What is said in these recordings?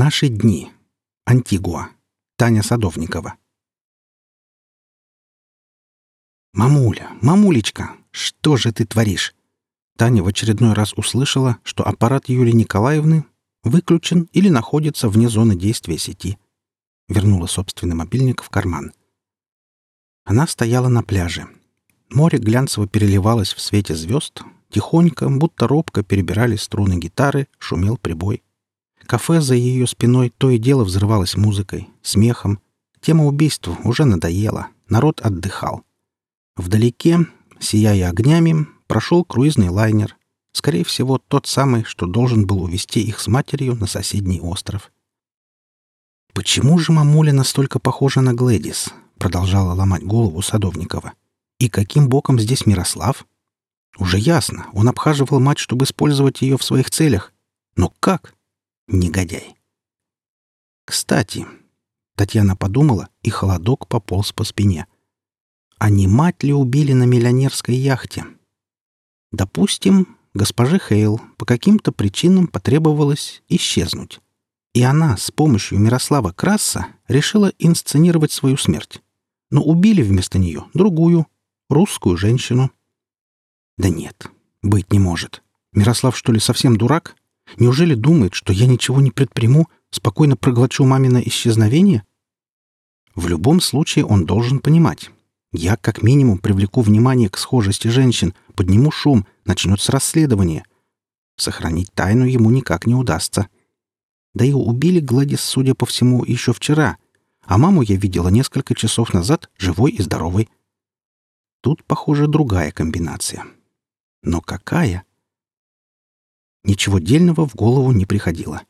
Наши дни. Антигуа. Таня Садовникова. «Мамуля, мамулечка, что же ты творишь?» Таня в очередной раз услышала, что аппарат Юлии Николаевны выключен или находится вне зоны действия сети. Вернула собственный мобильник в карман. Она стояла на пляже. Море глянцево переливалось в свете звезд, тихонько, будто робко перебирали струны гитары, шумел прибой. Кафе за ее спиной то и дело взрывалось музыкой, смехом. Тема убийства уже надоела, народ отдыхал. Вдалеке, сияя огнями, прошел круизный лайнер. Скорее всего, тот самый, что должен был увезти их с матерью на соседний остров. «Почему же мамуля настолько похожа на Глэдис?» — продолжала ломать голову Садовникова. «И каким боком здесь Мирослав?» «Уже ясно, он обхаживал мать, чтобы использовать ее в своих целях. Но как?» Негодяй. Кстати, Татьяна подумала, и холодок пополз по спине. А не мать ли убили на миллионерской яхте? Допустим, госпоже Хейл по каким-то причинам потребовалось исчезнуть. И она с помощью Мирослава Краса решила инсценировать свою смерть. Но убили вместо нее другую, русскую женщину. Да нет, быть не может. Мирослав, что ли, совсем дурак? Неужели думает, что я ничего не предприму, спокойно проглочу мамино исчезновение? В любом случае он должен понимать. Я как минимум привлеку внимание к схожести женщин, подниму шум, начнется расследование. Сохранить тайну ему никак не удастся. Да и убили Гладис, судя по всему, еще вчера, а маму я видела несколько часов назад живой и здоровой. Тут, похоже, другая комбинация. Но какая? Ничего дельного в голову не приходило.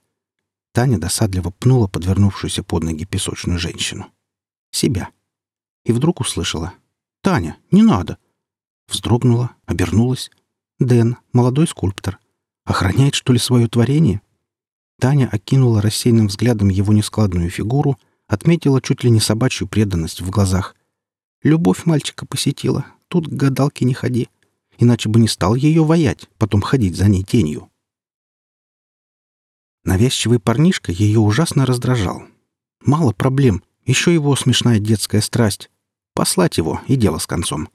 Таня досадливо пнула подвернувшуюся под ноги песочную женщину. Себя. И вдруг услышала. «Таня, не надо!» Вздрогнула, обернулась. Дэн, молодой скульптор. Охраняет, что ли, свое творение? Таня окинула рассеянным взглядом его нескладную фигуру, отметила чуть ли не собачью преданность в глазах. Любовь мальчика посетила. Тут к гадалке не ходи. Иначе бы не стал ее воять, потом ходить за ней тенью. Навязчивый парнишка ее ужасно раздражал. Мало проблем, еще его смешная детская страсть. Послать его, и дело с концом.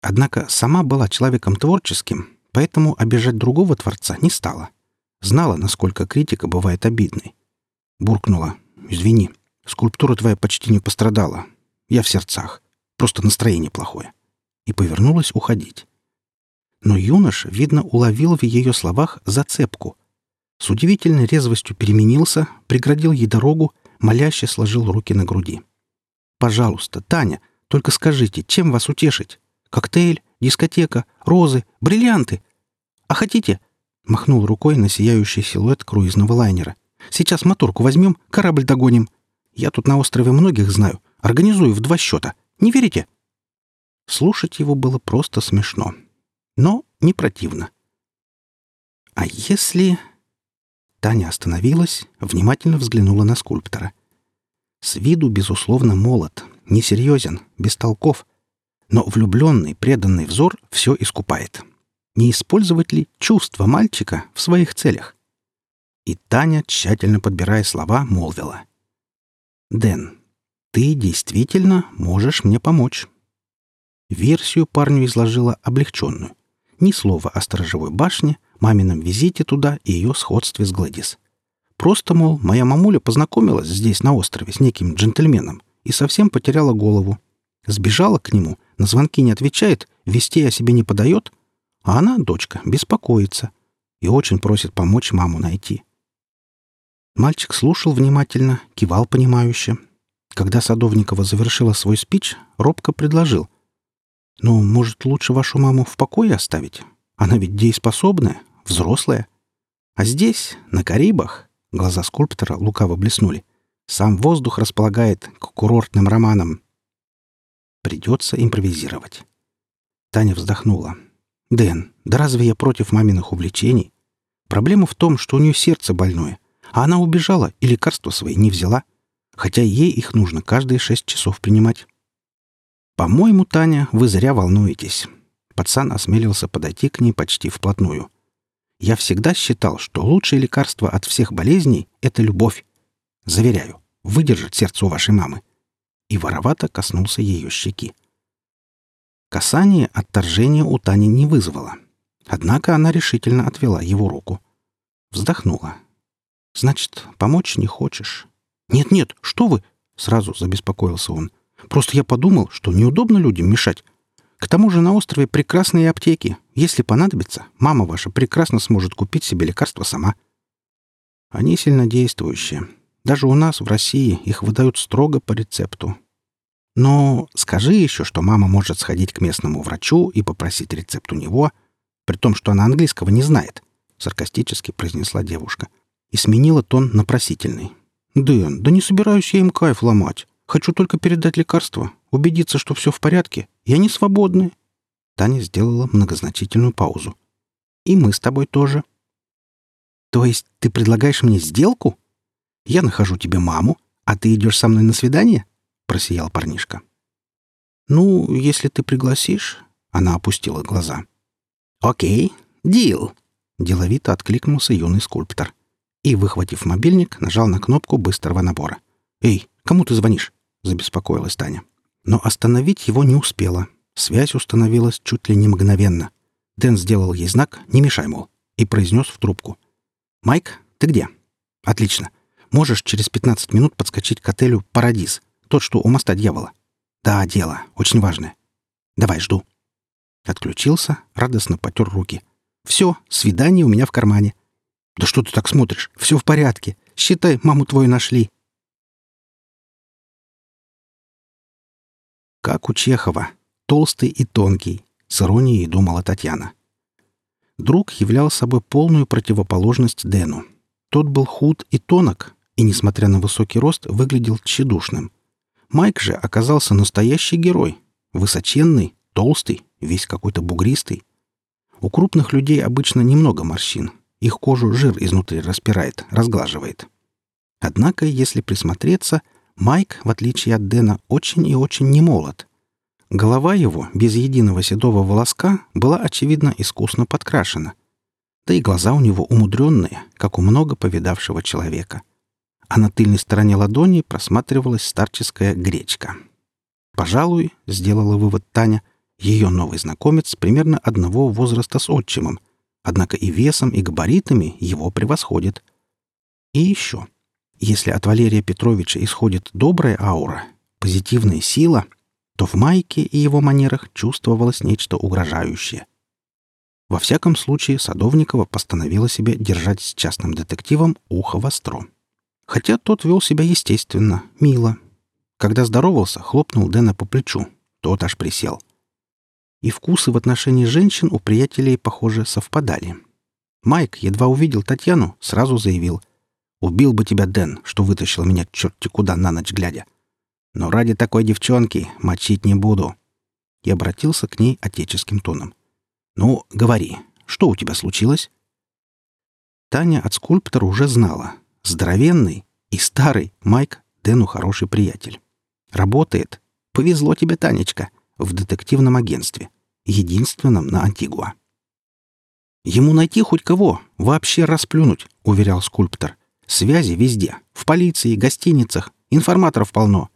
Однако сама была человеком творческим, поэтому обижать другого творца не стала. Знала, насколько критика бывает обидной. Буркнула. «Извини, скульптура твоя почти не пострадала. Я в сердцах. Просто настроение плохое». И повернулась уходить. Но юнош, видно, уловил в ее словах зацепку, с удивительной резвостью переменился, преградил ей дорогу, моляще сложил руки на груди. «Пожалуйста, Таня, только скажите, чем вас утешить? Коктейль, дискотека, розы, бриллианты? А хотите?» Махнул рукой на сияющий силуэт круизного лайнера. «Сейчас моторку возьмем, корабль догоним. Я тут на острове многих знаю. Организую в два счета. Не верите?» Слушать его было просто смешно. Но не противно. «А если...» Таня остановилась, внимательно взглянула на скульптора. С виду, безусловно, молод, несерьезен, бестолков. Но влюбленный, преданный взор все искупает. Не использовать ли чувства мальчика в своих целях? И Таня, тщательно подбирая слова, молвила. «Дэн, ты действительно можешь мне помочь». Версию парню изложила облегченную. Ни слова о сторожевой башне — мамином визите туда и ее сходстве с Гладис. Просто, мол, моя мамуля познакомилась здесь, на острове, с неким джентльменом и совсем потеряла голову. Сбежала к нему, на звонки не отвечает, вестей о себе не подает, а она, дочка, беспокоится и очень просит помочь маму найти. Мальчик слушал внимательно, кивал понимающе. Когда Садовникова завершила свой спич, робко предложил. «Ну, может, лучше вашу маму в покое оставить? Она ведь дееспособная, взрослая. А здесь, на Карибах, глаза скульптора лукаво блеснули, сам воздух располагает к курортным романам. Придется импровизировать. Таня вздохнула. «Дэн, да разве я против маминых увлечений? Проблема в том, что у нее сердце больное, а она убежала и лекарства свои не взяла, хотя ей их нужно каждые шесть часов принимать. По-моему, Таня, вы зря волнуетесь». Пацан осмелился подойти к ней почти вплотную. Я всегда считал, что лучшее лекарство от всех болезней — это любовь. Заверяю, выдержит сердце у вашей мамы». И воровато коснулся ее щеки. Касание отторжения у Тани не вызвало. Однако она решительно отвела его руку. Вздохнула. «Значит, помочь не хочешь?» «Нет-нет, что вы!» — сразу забеспокоился он. «Просто я подумал, что неудобно людям мешать. К тому же на острове прекрасные аптеки. Если понадобится, мама ваша прекрасно сможет купить себе лекарства сама». Они сильнодействующие. Даже у нас, в России, их выдают строго по рецепту. Но скажи еще, что мама может сходить к местному врачу и попросить рецепт у него, при том, что она английского не знает, — саркастически произнесла девушка. И сменила тон на просительный. «Дэн, да не собираюсь я им кайф ломать. Хочу только передать лекарство, убедиться, что все в порядке, и они свободны». Таня сделала многозначительную паузу. «И мы с тобой тоже». «То есть ты предлагаешь мне сделку? Я нахожу тебе маму, а ты идешь со мной на свидание?» просиял парнишка. «Ну, если ты пригласишь...» — она опустила глаза. «Окей, дил!» — деловито откликнулся юный скульптор. И, выхватив мобильник, нажал на кнопку быстрого набора. «Эй, кому ты звонишь?» — забеспокоилась Таня. Но остановить его не успела. Связь установилась чуть ли не мгновенно. Дэн сделал ей знак «Не мешай, мол», и произнес в трубку. «Майк, ты где?» «Отлично. Можешь через 15 минут подскочить к отелю «Парадис». Тот, что у моста дьявола. Да, дело. Очень важное. Давай, жду. Отключился, радостно потер руки. Все, свидание у меня в кармане. Да что ты так смотришь? Все в порядке. Считай, маму твою нашли. Как у Чехова. Толстый и тонкий. С иронией думала Татьяна. Друг являл собой полную противоположность Дэну. Тот был худ и тонок, и, несмотря на высокий рост, выглядел тщедушным. Майк же оказался настоящий герой. Высоченный, толстый, весь какой-то бугристый. У крупных людей обычно немного морщин. Их кожу жир изнутри распирает, разглаживает. Однако, если присмотреться, Майк, в отличие от Дэна, очень и очень не молод. Голова его, без единого седого волоска, была, очевидно, искусно подкрашена. Да и глаза у него умудренные, как у много повидавшего человека а на тыльной стороне ладони просматривалась старческая гречка. Пожалуй, сделала вывод Таня, ее новый знакомец примерно одного возраста с отчимом, однако и весом, и габаритами его превосходит. И еще. Если от Валерия Петровича исходит добрая аура, позитивная сила, то в Майке и его манерах чувствовалось нечто угрожающее. Во всяком случае, Садовникова постановила себе держать с частным детективом ухо востро. Хотя тот вел себя естественно, мило. Когда здоровался, хлопнул Дэна по плечу. Тот аж присел. И вкусы в отношении женщин у приятелей, похоже, совпадали. Майк едва увидел Татьяну, сразу заявил. «Убил бы тебя, Дэн, что вытащил меня черти куда на ночь глядя. Но ради такой девчонки мочить не буду». И обратился к ней отеческим тоном. «Ну, говори, что у тебя случилось?» Таня от скульптора уже знала, Здоровенный и старый Майк Дэну хороший приятель. Работает. Повезло тебе, Танечка, в детективном агентстве, единственном на Антигуа. Ему найти хоть кого, вообще расплюнуть, уверял скульптор. Связи везде, в полиции, гостиницах, информаторов полно.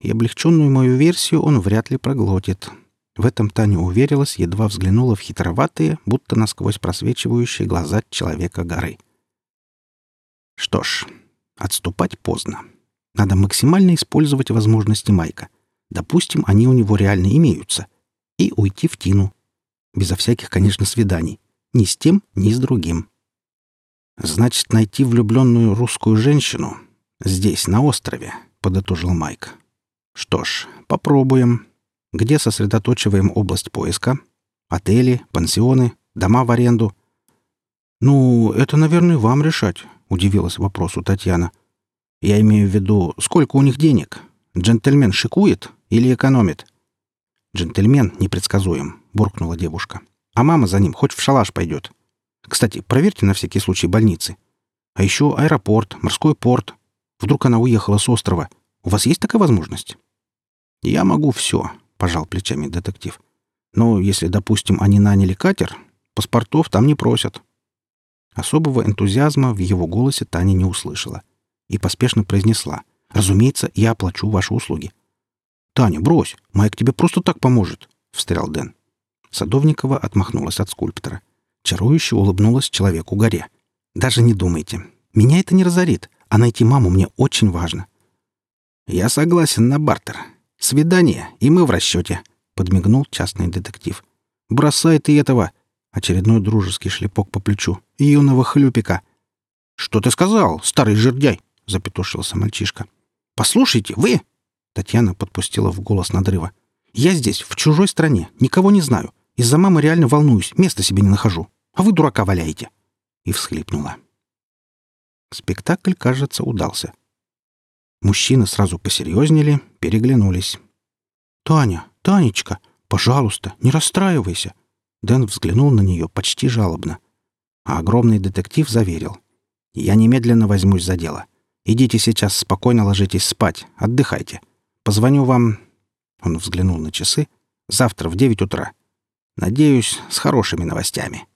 И облегченную мою версию он вряд ли проглотит. В этом Таня уверилась, едва взглянула в хитроватые, будто насквозь просвечивающие глаза человека горы. Что ж, отступать поздно. Надо максимально использовать возможности Майка. Допустим, они у него реально имеются. И уйти в тину. Безо всяких, конечно, свиданий. Ни с тем, ни с другим. «Значит, найти влюбленную русскую женщину здесь, на острове», — подытожил Майк. «Что ж, попробуем. Где сосредоточиваем область поиска? Отели, пансионы, дома в аренду?» «Ну, это, наверное, вам решать. — удивилась вопросу Татьяна. «Я имею в виду, сколько у них денег? Джентльмен шикует или экономит?» «Джентльмен непредсказуем», — буркнула девушка. «А мама за ним хоть в шалаш пойдет. Кстати, проверьте на всякий случай больницы. А еще аэропорт, морской порт. Вдруг она уехала с острова. У вас есть такая возможность?» «Я могу все», — пожал плечами детектив. «Но если, допустим, они наняли катер, паспортов там не просят. Особого энтузиазма в его голосе Таня не услышала и поспешно произнесла. «Разумеется, я оплачу ваши услуги». «Таня, брось! Майк тебе просто так поможет!» — встрял Дэн. Садовникова отмахнулась от скульптора. Чарующе улыбнулась человеку-горе. «Даже не думайте. Меня это не разорит, а найти маму мне очень важно». «Я согласен на бартер. Свидание, и мы в расчете», — подмигнул частный детектив. «Бросай ты этого!» — очередной дружеский шлепок по плечу. «Юного хлюпика!» «Что ты сказал, старый жердяй?» — запетушился мальчишка. «Послушайте, вы...» — Татьяна подпустила в голос надрыва. «Я здесь, в чужой стране, никого не знаю. Из-за мамы реально волнуюсь, места себе не нахожу. А вы дурака валяете!» И всхлипнула. Спектакль, кажется, удался. Мужчины сразу посерьезнели, переглянулись. «Таня, Танечка, пожалуйста, не расстраивайся!» Дэн взглянул на нее почти жалобно. А огромный детектив заверил. «Я немедленно возьмусь за дело. Идите сейчас спокойно ложитесь спать, отдыхайте. Позвоню вам...» Он взглянул на часы. «Завтра в девять утра. Надеюсь, с хорошими новостями».